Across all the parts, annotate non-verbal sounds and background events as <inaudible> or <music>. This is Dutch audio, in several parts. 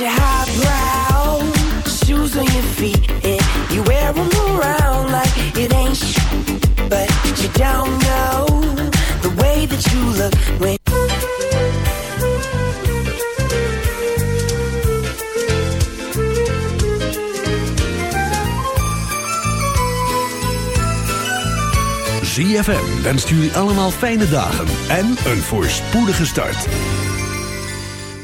Your highbrow shoes on your feet, and you wear them around like it ain't sh But you don't know the way that you look when. ZFM wenst jullie allemaal fijne dagen en een voorspoedige start.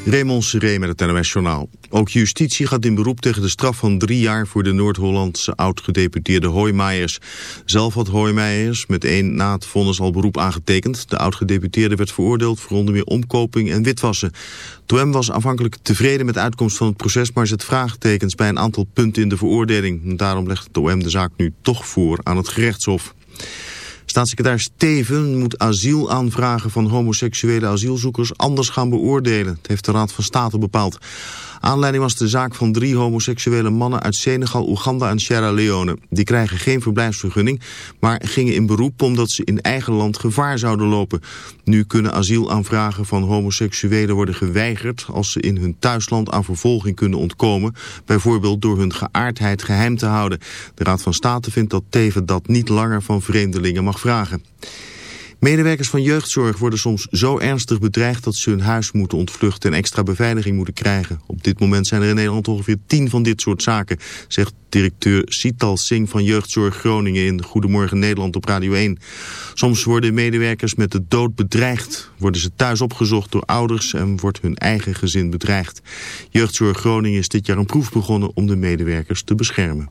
Raymond Seré met het NOS Journaal. Ook justitie gaat in beroep tegen de straf van drie jaar voor de Noord-Hollandse oud-gedeputeerde Hoijmaiers. Zelf had Hoijmaiers met één na het vonnis al beroep aangetekend. De oud-gedeputeerde werd veroordeeld voor onder meer omkoping en witwassen. Toem was aanvankelijk tevreden met de uitkomst van het proces, maar zet vraagtekens bij een aantal punten in de veroordeling. Daarom legt het OM de zaak nu toch voor aan het gerechtshof. Staatssecretaris Steven moet asielaanvragen van homoseksuele asielzoekers anders gaan beoordelen. Het heeft de Raad van State bepaald. Aanleiding was de zaak van drie homoseksuele mannen uit Senegal, Oeganda en Sierra Leone. Die krijgen geen verblijfsvergunning, maar gingen in beroep omdat ze in eigen land gevaar zouden lopen. Nu kunnen asielaanvragen van homoseksuelen worden geweigerd als ze in hun thuisland aan vervolging kunnen ontkomen, bijvoorbeeld door hun geaardheid geheim te houden. De Raad van State vindt dat Teven dat niet langer van vreemdelingen mag vragen. Medewerkers van jeugdzorg worden soms zo ernstig bedreigd dat ze hun huis moeten ontvluchten en extra beveiliging moeten krijgen. Op dit moment zijn er in Nederland ongeveer tien van dit soort zaken, zegt directeur Sital Singh van Jeugdzorg Groningen in Goedemorgen Nederland op Radio 1. Soms worden medewerkers met de dood bedreigd, worden ze thuis opgezocht door ouders en wordt hun eigen gezin bedreigd. Jeugdzorg Groningen is dit jaar een proef begonnen om de medewerkers te beschermen.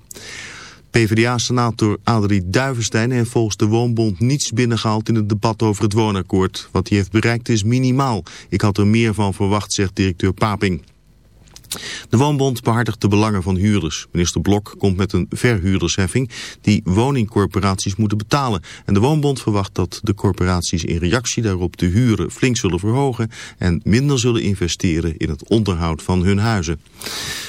PvdA-senator Adrie Duivenstein heeft volgens de Woonbond niets binnengehaald in het debat over het woonakkoord. Wat hij heeft bereikt is minimaal. Ik had er meer van verwacht, zegt directeur Paping. De Woonbond behartigt de belangen van huurders. Minister Blok komt met een verhuurdersheffing die woningcorporaties moeten betalen. En de Woonbond verwacht dat de corporaties in reactie daarop de huren flink zullen verhogen en minder zullen investeren in het onderhoud van hun huizen.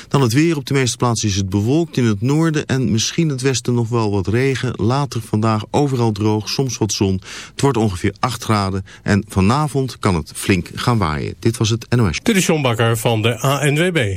Dan het weer. Op de meeste plaatsen is het bewolkt in het noorden en misschien het westen nog wel wat regen. Later vandaag overal droog, soms wat zon. Het wordt ongeveer 8 graden en vanavond kan het flink gaan waaien. Dit was het NOS. Dit is Bakker van de ANWB.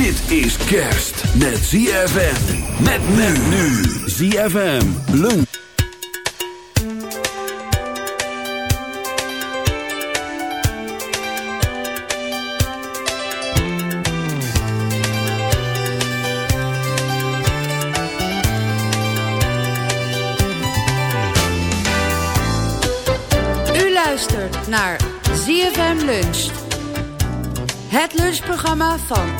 Dit is kerst met ZFM. Met men nu. ZFM. Lunch. U luistert naar ZFM Lunch. Het lunchprogramma van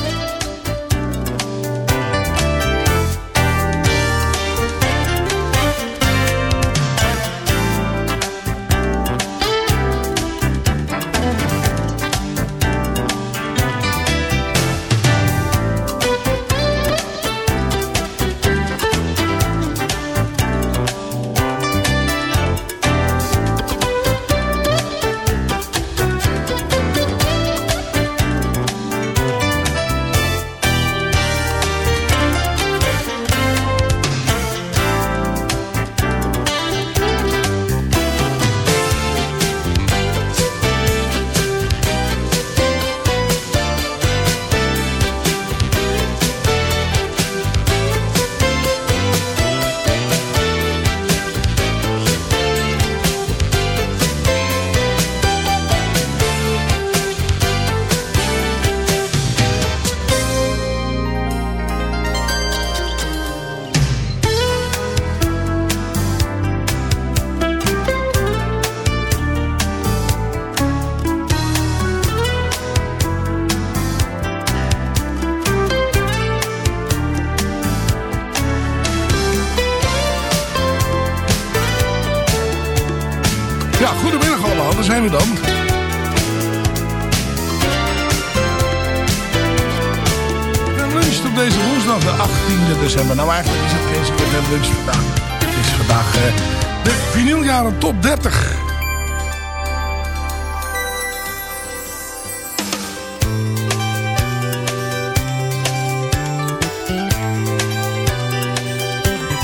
Woensdag, de 18e december. Nou, eigenlijk is het geen seconde lunch vandaag. Het is vandaag eh, de vinyljaren top 30.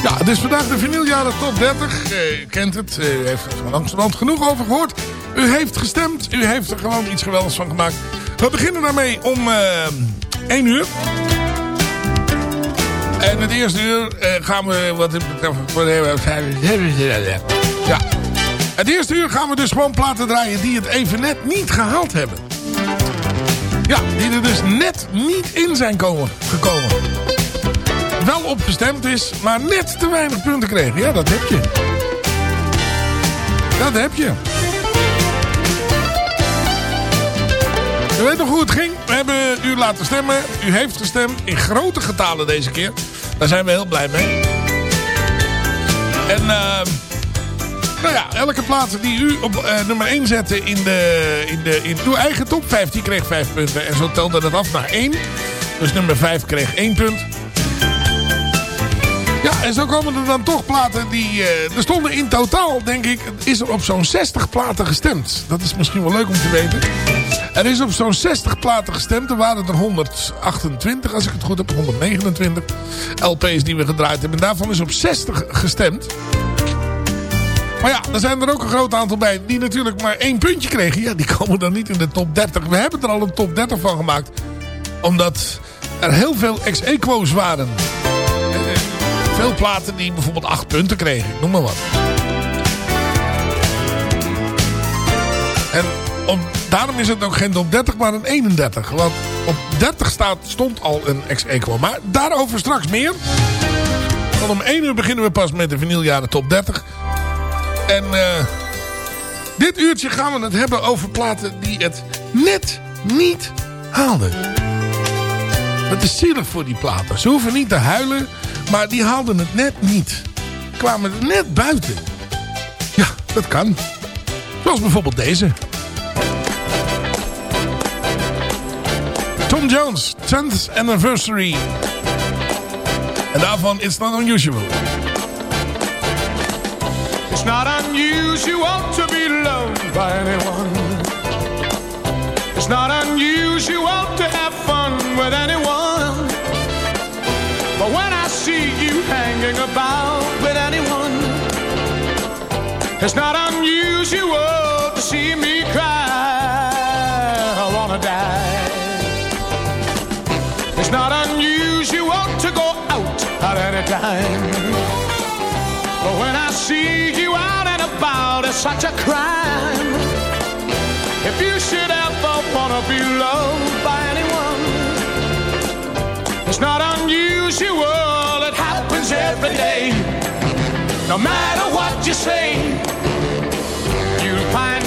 Ja, het is vandaag de vinyljaren top 30. Eh, u kent het, eh, u heeft er van langzamerhand genoeg over gehoord. U heeft gestemd, u heeft er gewoon iets geweldigs van gemaakt. We beginnen daarmee om eh 1 uur. En het eerste uur eh, gaan we, wat betreft... Ja. Het eerste uur gaan we dus gewoon platen draaien die het even net niet gehaald hebben. Ja, die er dus net niet in zijn komen, gekomen wel opgestemd is, maar net te weinig punten kregen. Ja, dat heb je. Dat heb je. U weet nog hoe het ging? We hebben u laten stemmen. U heeft gestemd in grote getalen deze keer. Daar zijn we heel blij mee. En uh, nou ja, elke plaats die u op uh, nummer 1 zette in, de, in, de, in uw eigen top 5, die kreeg 5 punten. En zo telde het af naar 1. Dus nummer 5 kreeg 1 punt. Ja, en zo komen er dan toch platen die... Uh, er stonden in totaal, denk ik, is er op zo'n 60 platen gestemd. Dat is misschien wel leuk om te weten. Er is op zo'n 60 platen gestemd. Er waren er 128, als ik het goed heb, 129 LP's die we gedraaid hebben. En daarvan is op 60 gestemd. Maar ja, er zijn er ook een groot aantal bij die natuurlijk maar één puntje kregen. Ja, die komen dan niet in de top 30. We hebben er al een top 30 van gemaakt. Omdat er heel veel ex-equo's waren. Veel platen die bijvoorbeeld 8 punten kregen. Noem maar wat. En om, daarom is het ook geen top 30, maar een 31. Want op 30 staat, stond al een ex-equo. Maar daarover straks meer. Want om 1 uur beginnen we pas met de vinyljaren top 30. En uh, dit uurtje gaan we het hebben over platen die het net niet haalden. Het is zielig voor die platen. Ze hoeven niet te huilen, maar die haalden het net niet. Kwamen er net buiten. Ja, dat kan. Zoals bijvoorbeeld deze. Jones, 10th Anniversary. En daarvan It's Not Unusual. It's not unusual to be loved by anyone. It's not unusual to have fun with anyone. But when I see you hanging about with anyone, it's not unusual But when I see you out and about, it's such a crime. If you should ever wanna be loved by anyone, it's not unusual, it happens every day. No matter what you say, you'll find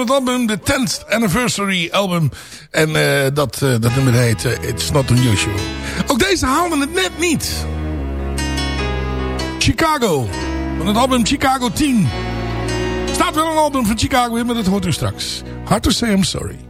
het album The 10th Anniversary Album. En eh, dat, eh, dat nummer heet eh, It's Not Unusual. Ook deze haalden het net niet. Chicago. Van het album Chicago 10. Staat wel een album van Chicago in, maar dat hoort u straks. Hard to say I'm sorry.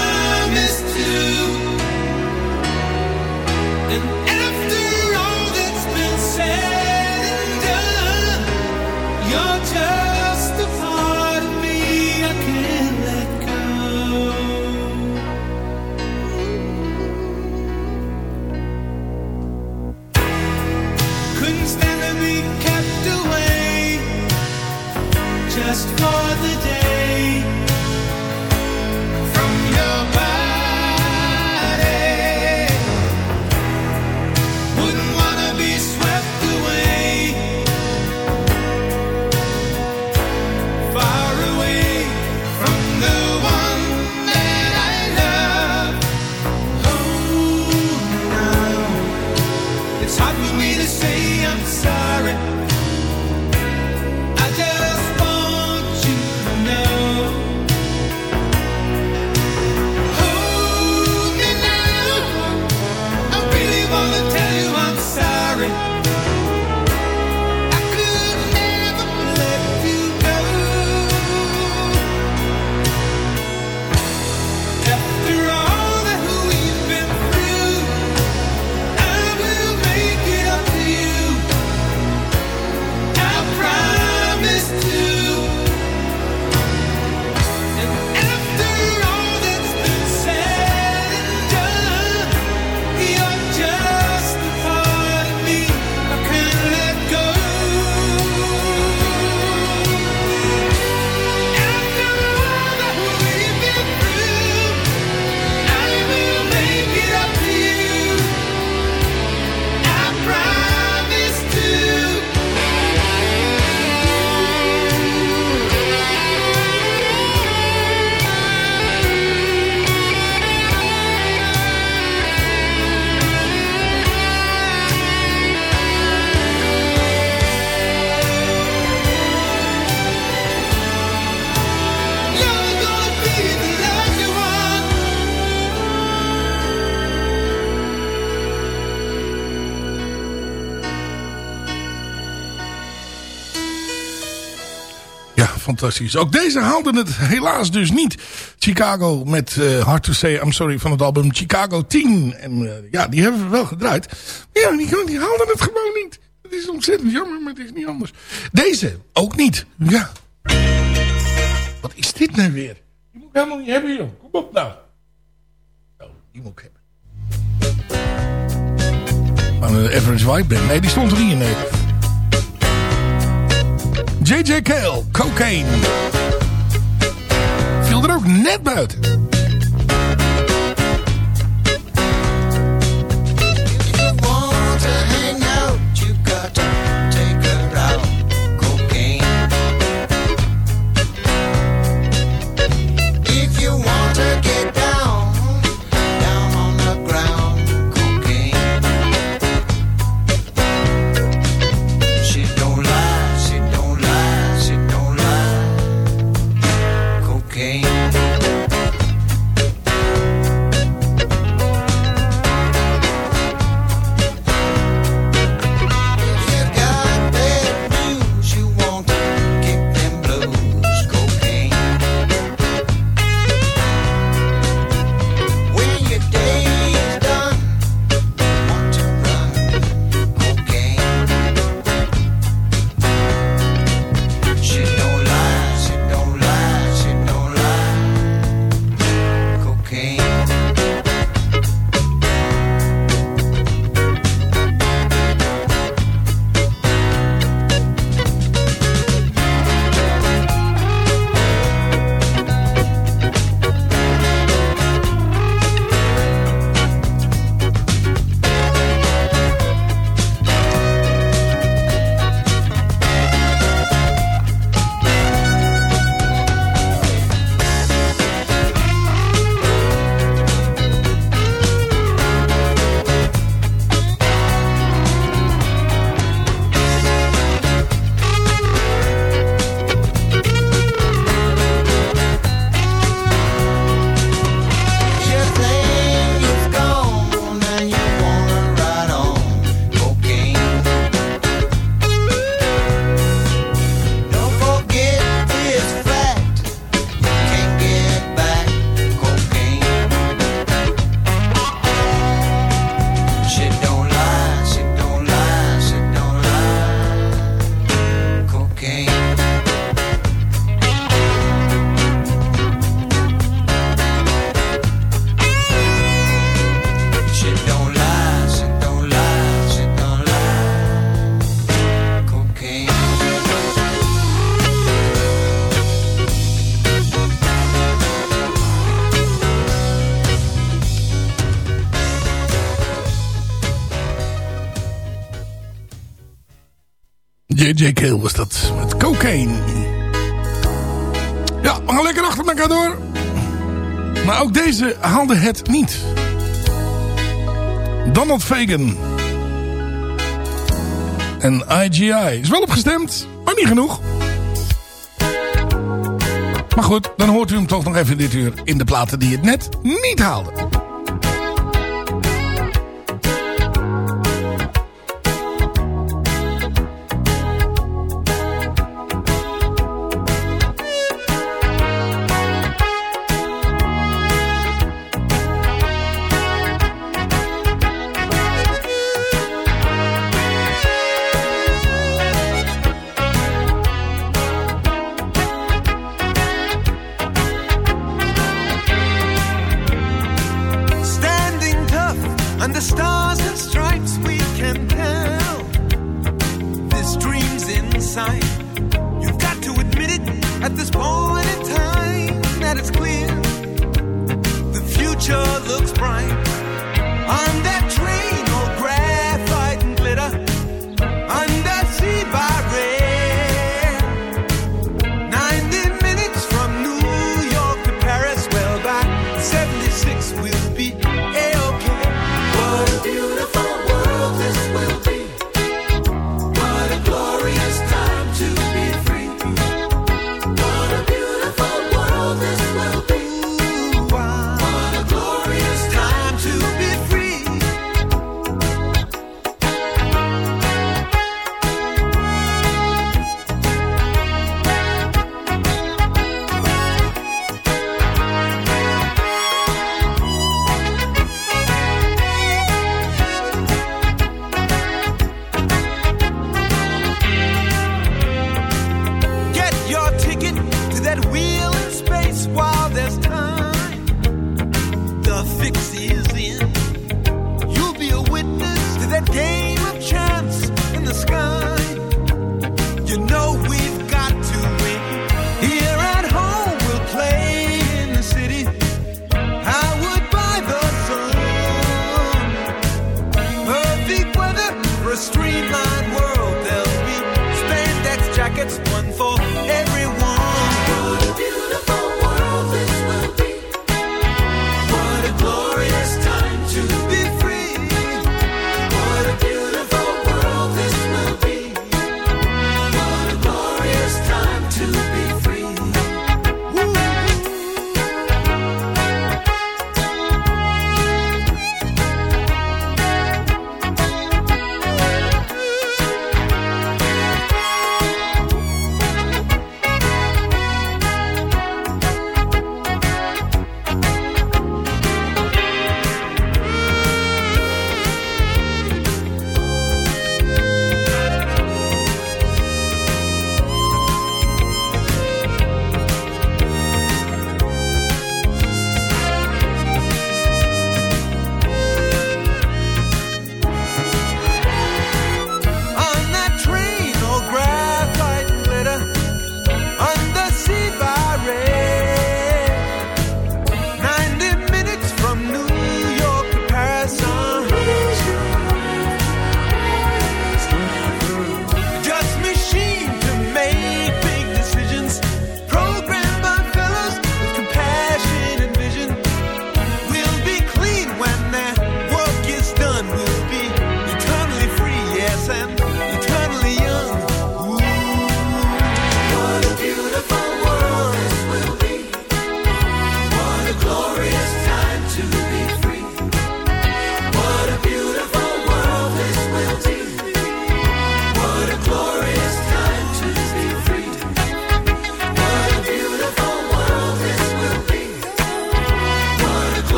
Ook deze haalde het helaas dus niet. Chicago met eh, Hard to Say I'm Sorry van het album Chicago 10. En eh, ja, die hebben we wel gedraaid. Ja, die, die haalden het gewoon niet. Het is ontzettend jammer, maar het is niet anders. Deze ook niet. Ja. Wat is dit nou weer? Die moet ik helemaal niet hebben, joh. Kom op nou. Oh, die moet ik hebben. van eh, de Average White Band. Nee, die stond er niet in. Nee. J.J. Kale, Cocaine. Viel er ook net buiten. Jake Hill was dat. Met cocaine. Ja, we gaan lekker achter elkaar door. Maar ook deze haalde het niet. Donald Fagan. En IGI. Is wel opgestemd, maar niet genoeg. Maar goed, dan hoort u hem toch nog even dit uur in de platen die het net niet haalde.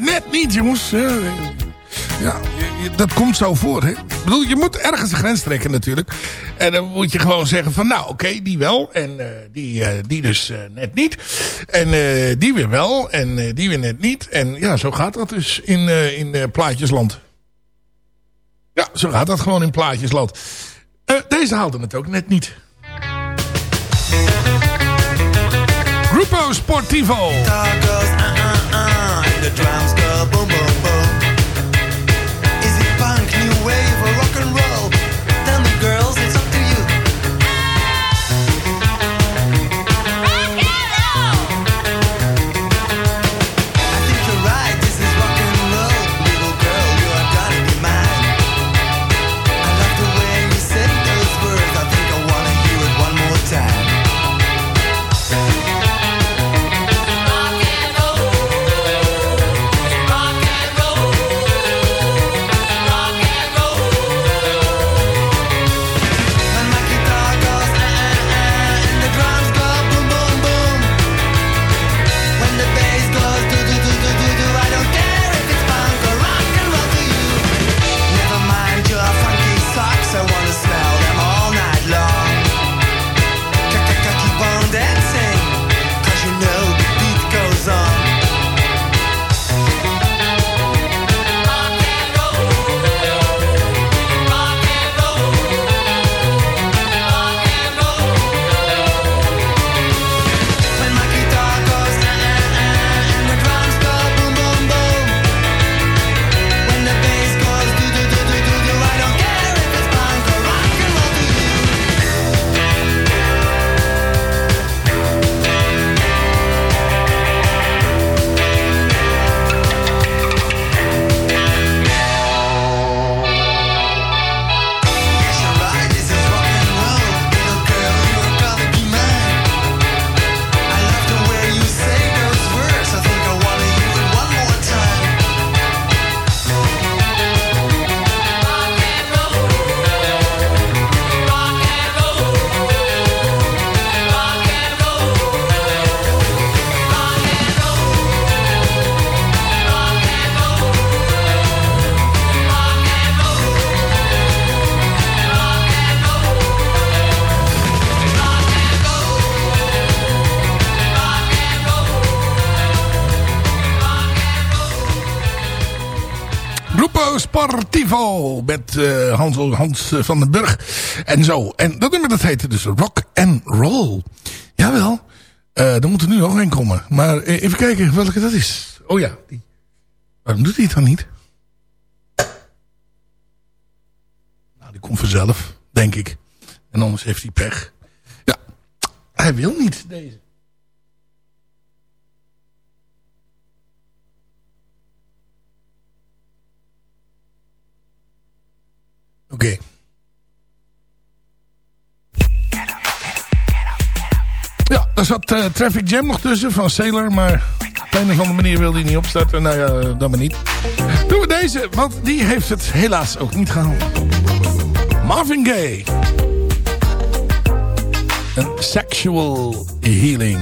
net niet, jongens. Ja, dat komt zo voor, hè. Ik bedoel, je moet ergens een grens trekken natuurlijk. En dan moet je gewoon zeggen van, nou, oké, die wel. En eh, die, eh, die dus eh, net niet. En die weer wel. En die weer net niet. En ja, zo gaat dat dus in, in plaatjesland. Ja, zo gaat dat gewoon in plaatjesland. deze haalde het ook net niet. Grupo Sportivo. the drums double Hans, Hans van den Burg. En zo. En dat nummer dat heette dus Rock and Roll. Jawel. Uh, er moet er nu nog een komen. Maar uh, even kijken welke dat is. Oh ja. Die. Waarom doet hij het dan niet? Nou, die komt vanzelf. Denk ik. En anders heeft hij pech. Ja. Hij wil niet deze. Okay. Ja, daar zat uh, Traffic Jam nog tussen van Sailor, maar op een of andere manier wilde hij niet opstarten. Nou ja, dan maar niet. Doen we deze, want die heeft het helaas ook niet gehaald. Marvin Gaye. Een sexual healing.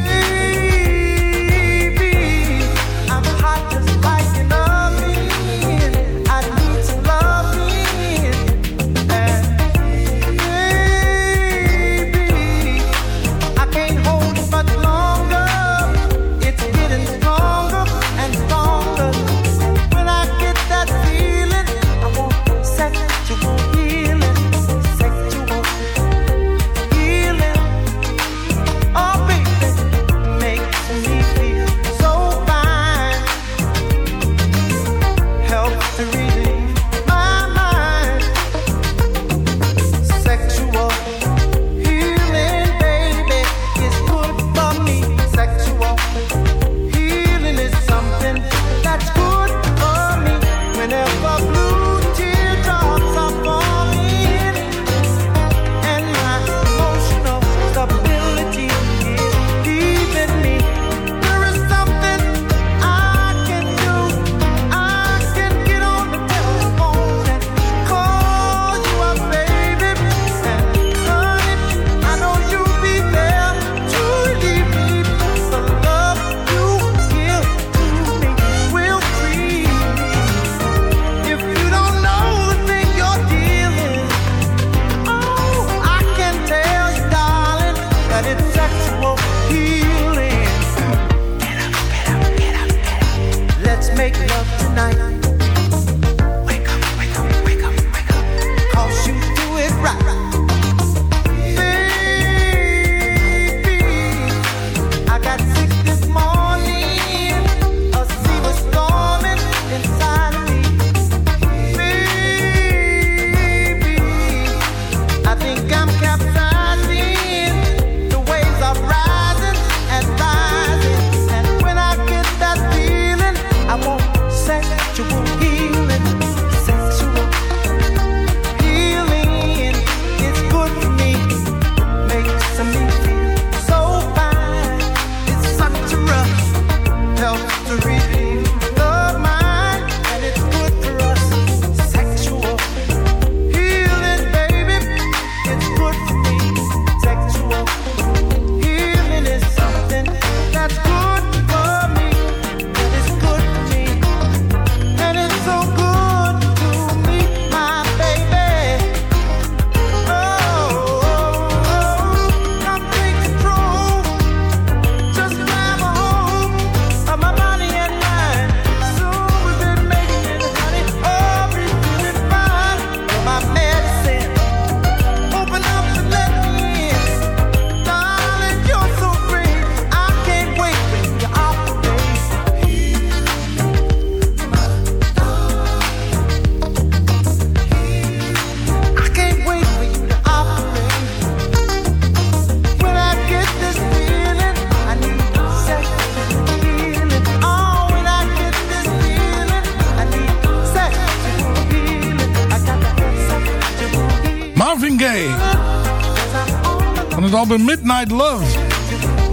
Midnight Love.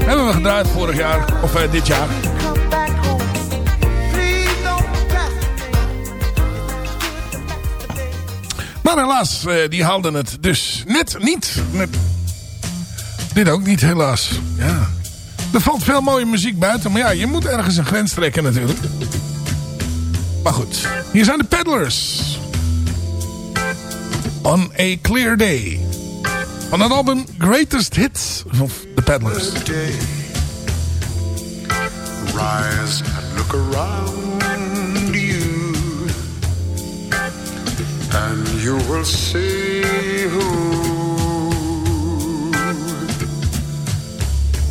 Hebben we gedraaid vorig jaar, of uh, dit jaar. Maar helaas, uh, die haalden het dus net niet. Dit ook niet, helaas. Ja. Er valt veel mooie muziek buiten, maar ja, je moet ergens een grens trekken natuurlijk. Maar goed, hier zijn de Peddlers. On a Clear Day. Van het album Greatest Hits of The Peddlers. Rise and look around you. And you will see who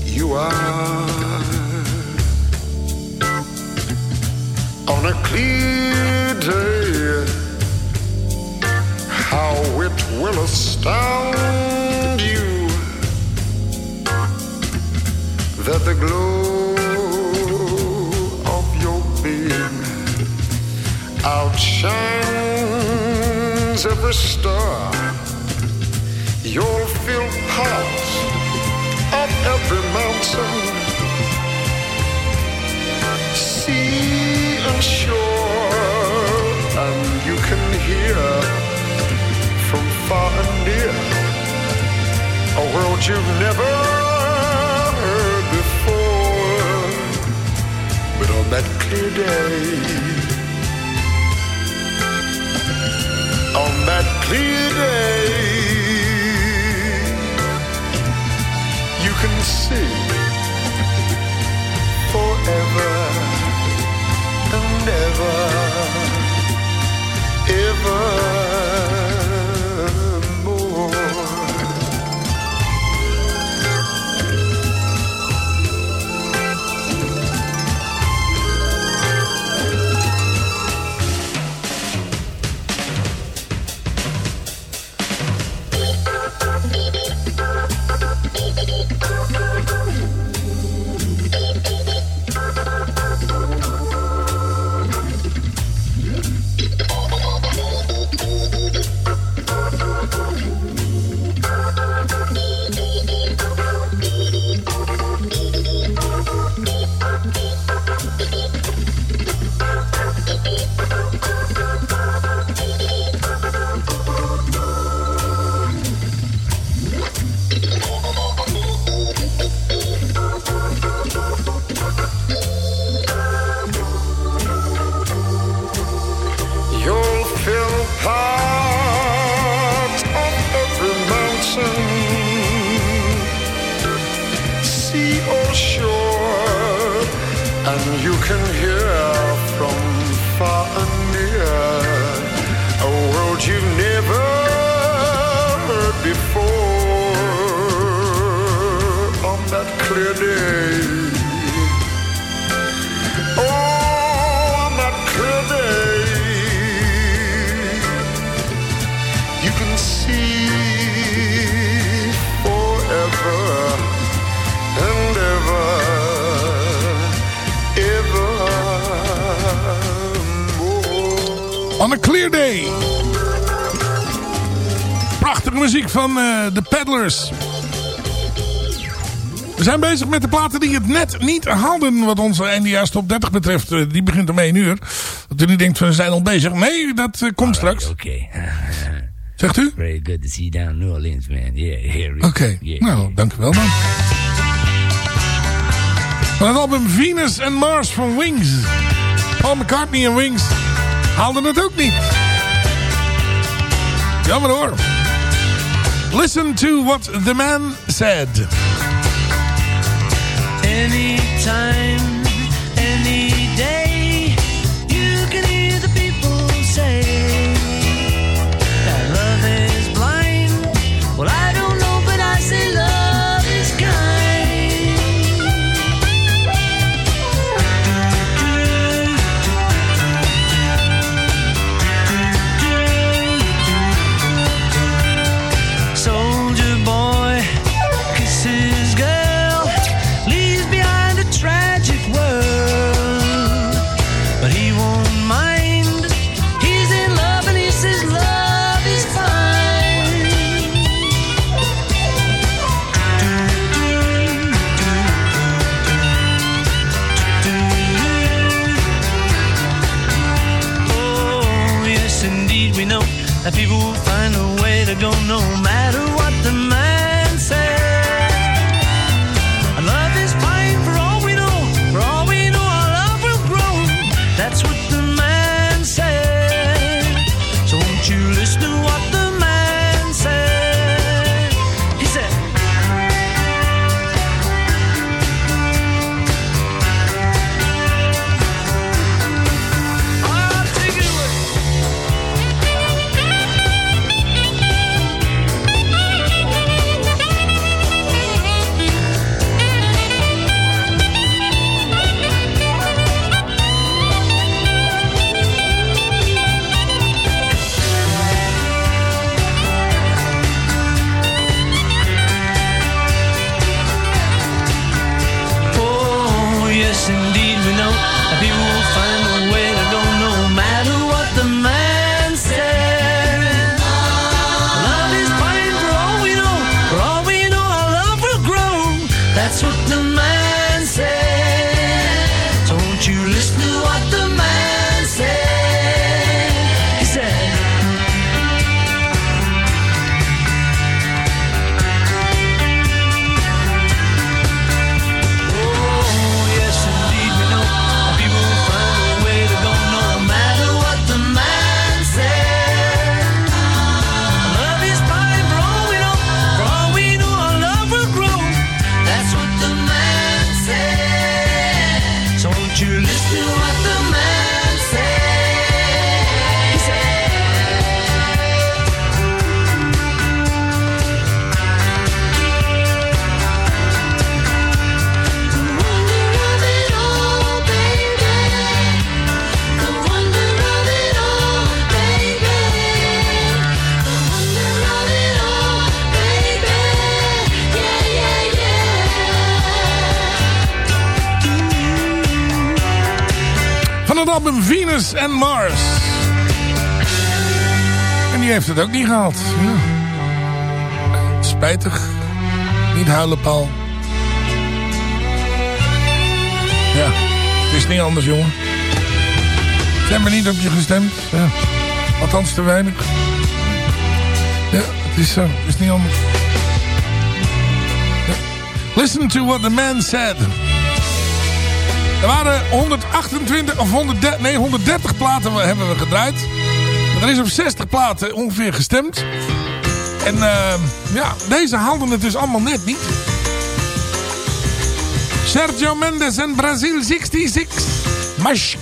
you are. On a clear day, how it will astound that the glow of your being outshines every star. You'll feel part of every mountain, sea and shore, and you can hear from far and near a world you've never on that clear day, on that clear day, you can see forever and ever, clear day. Oh, on that clear day, you can see forever and ever, evermore. On a Clear Day. Prachtige muziek van eh, de Peddlers. We zijn bezig met de platen die het net niet haalden wat onze eindejaars top 30 betreft. Eh, Die begint om 1 uur. Dat u niet denkt, we zijn al bezig. Nee, dat eh, komt straks. Okay. <laughs> Zegt u? Very good to see you down in New Orleans, man. Yeah, here. Oké, nou, dank u wel dan. Van het album Venus and Mars van Wings. Paul McCartney en Wings haalden het ook niet. Jammer hoor. Listen to what the man said. Anytime, that people will find a way to don't know matter. Album Venus and Mars. En die heeft het ook niet gehaald. Ja. Spijtig. Niet huilen, Paul. Ja, het is niet anders, jongen. Ze hebben niet op je gestemd. Ja. Althans te weinig. Ja, het is zo. Het is niet anders. Listen to what the man said. Er waren 128 of 130, nee, 130 platen hebben we gedraaid. Er is op 60 platen ongeveer gestemd. En uh, ja, deze haalden het dus allemaal net niet. Sergio Mendes en Brazil 66. Mais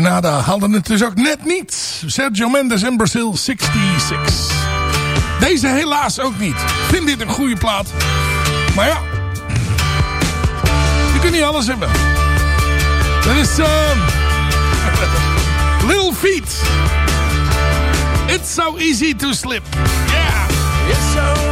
Maskenada haalden het dus ook net niet. Sergio Mendes en Brazil 66. Deze helaas ook niet. Vind dit een goede plaat. Maar ja. Je kunt niet alles hebben. Dat is... ehm <laughs> Little Feet. It's so easy to slip. Yeah. It's so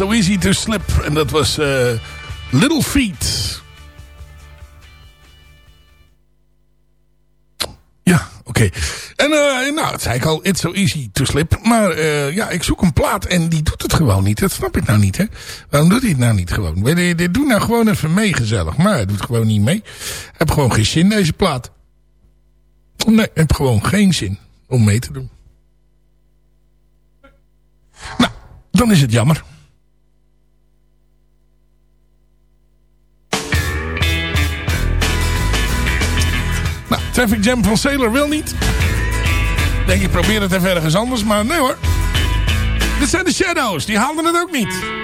so easy to slip. En dat was eh, Little Feet. Ja, oké. En eh, nou, het zei ik al, it's so easy to slip. Maar eh, ja, ik zoek een plaat en die doet het gewoon niet. Dat snap ik nou niet, hè. Waarom doet hij het nou niet gewoon? Dit doe nou gewoon even mee gezellig. Maar hij doet gewoon niet mee. Ik heb gewoon geen zin, deze plaat. Nee, ik heb gewoon geen zin om mee te doen. Nou, dan is het jammer. Traffic Jam van Sailor wil niet. Denk ik probeer het even anders, maar nee hoor. Dit zijn de Shadows, die haalden het ook niet.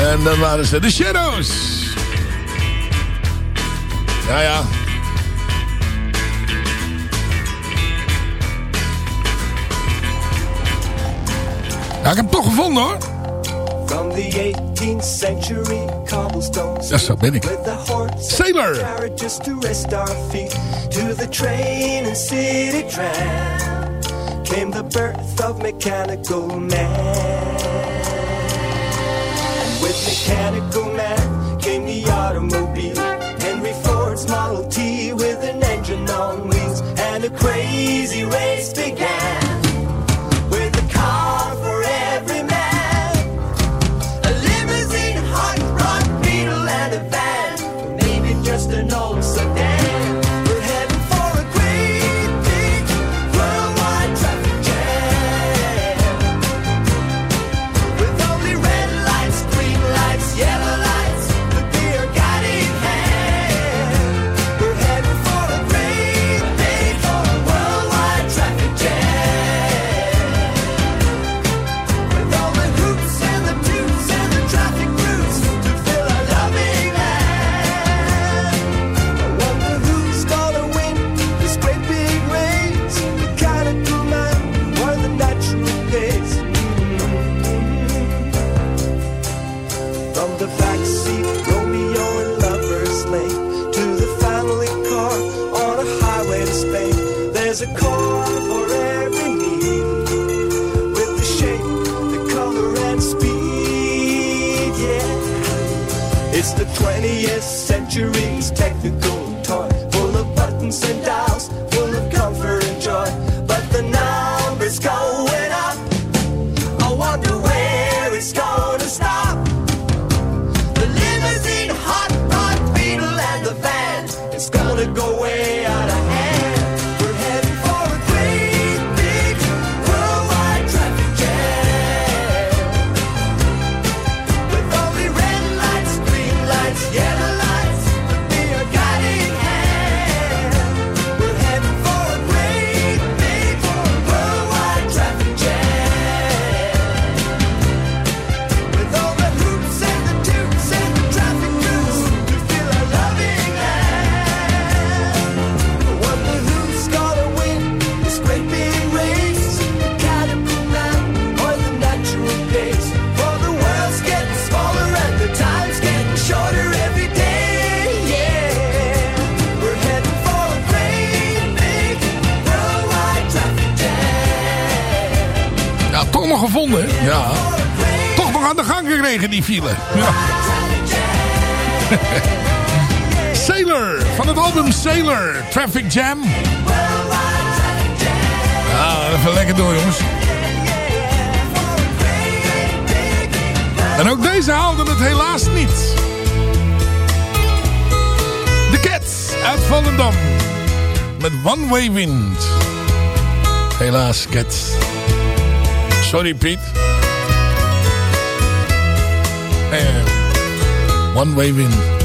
En dan waren ze de Shadows. Ja, ja. Ja, ik heb hem toch gevonden hoor. From the 18th century cobblestones. Ja, zo ben ik. Sailor. carriages to rest our feet. To the train and city tram. Came the birth of mechanical man. Mechanical man came the automobile. Henry Ford's Model T with an engine on wheels. And a crazy race began. 20th century's technical toy, full of buttons and dials, full Ja. Toch nog aan de gang gekregen, die file. <laughs> Sailor, van het album Sailor, Traffic Jam. Ja, even lekker door, jongens. En ook deze haalden het helaas niet. De Cats uit Volendam. Met One Way Wind. Helaas, Cats. Sorry, Piet. One Way Wind.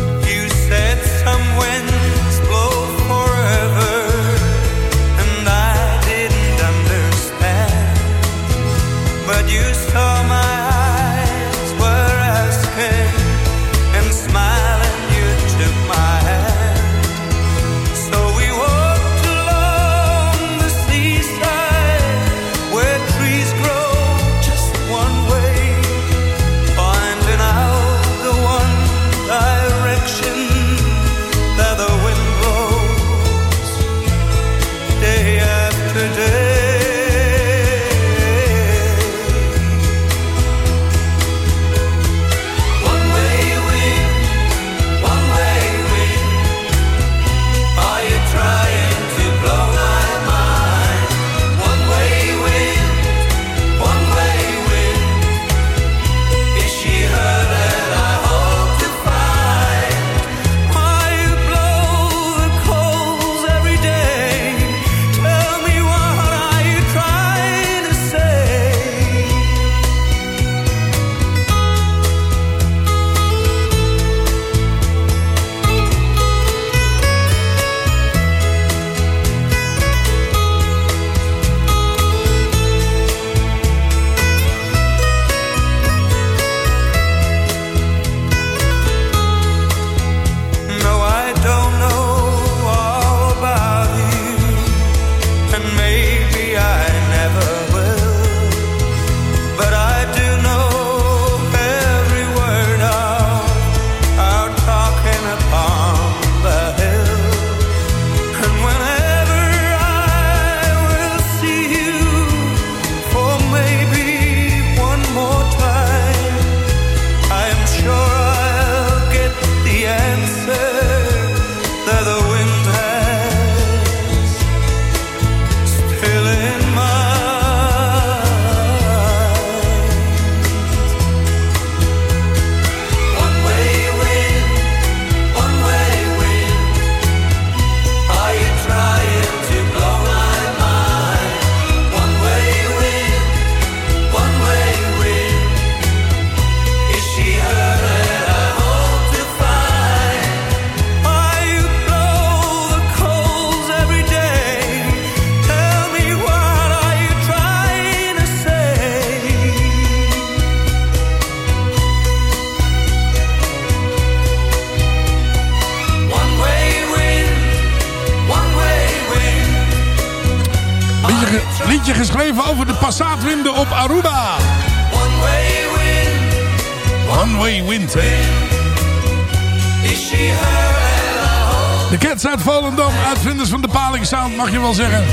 Mag je wel zeggen.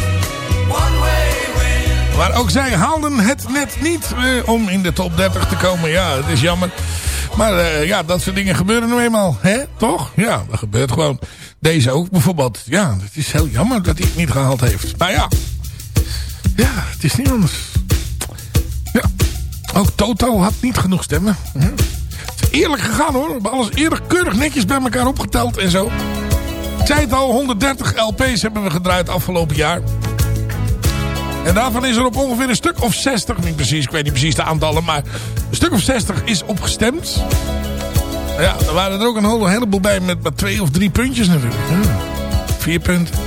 Maar ook zij haalden het net niet eh, om in de top 30 te komen. Ja, het is jammer. Maar eh, ja, dat soort dingen gebeuren nu eenmaal. Hè? Toch? Ja, dat gebeurt gewoon. Deze ook bijvoorbeeld. Ja, het is heel jammer dat hij het niet gehaald heeft. Maar ja. Ja, het is niet anders. Ja. Ook Toto had niet genoeg stemmen. Hm. Het is eerlijk gegaan hoor. We hebben alles eerder keurig netjes bij elkaar opgeteld en zo. Ik zei het al, 130 LP's hebben we gedraaid afgelopen jaar. En daarvan is er op ongeveer een stuk of 60, niet precies, ik weet niet precies de aantallen, maar een stuk of 60 is opgestemd. Ja, er waren er ook een hele- heleboel bij met maar twee of drie puntjes natuurlijk. Ja. Vier punten. I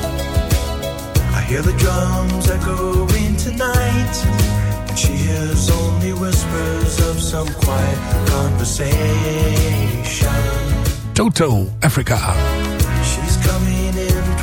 hear the drums echoing tonight. And she hears only whispers of some quiet conversation. Toto, Africa.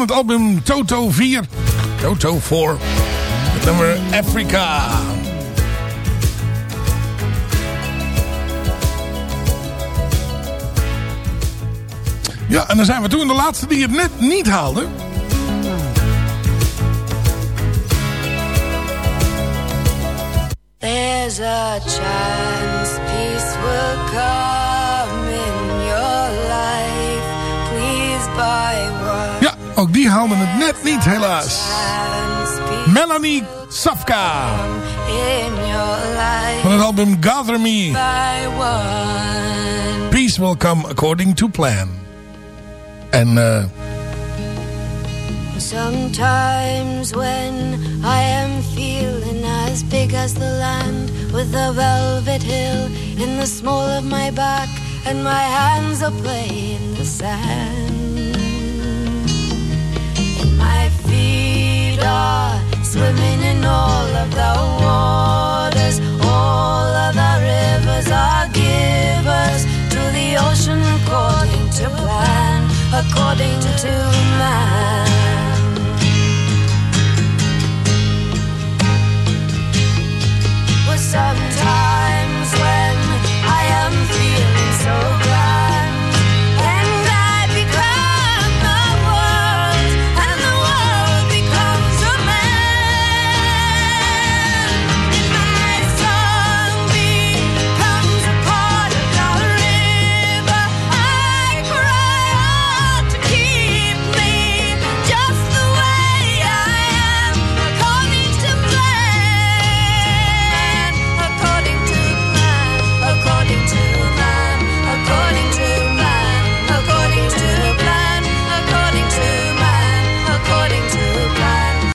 Van het album Toto 4. Toto 4. Het nummer Africa. Ja, en dan zijn we toen de laatste die het net niet haalde. There's a chance peace will come ook die haalden het net niet helaas. Melanie Safka. Van het album Gather Me. Peace will come according to plan. En eh Sometimes when I am feeling as big as the land with a velvet hill in the small of my back and my hands are playing the sand. feet are swimming in all of the waters. All of the rivers are givers to the ocean according to plan, according to man. What's up?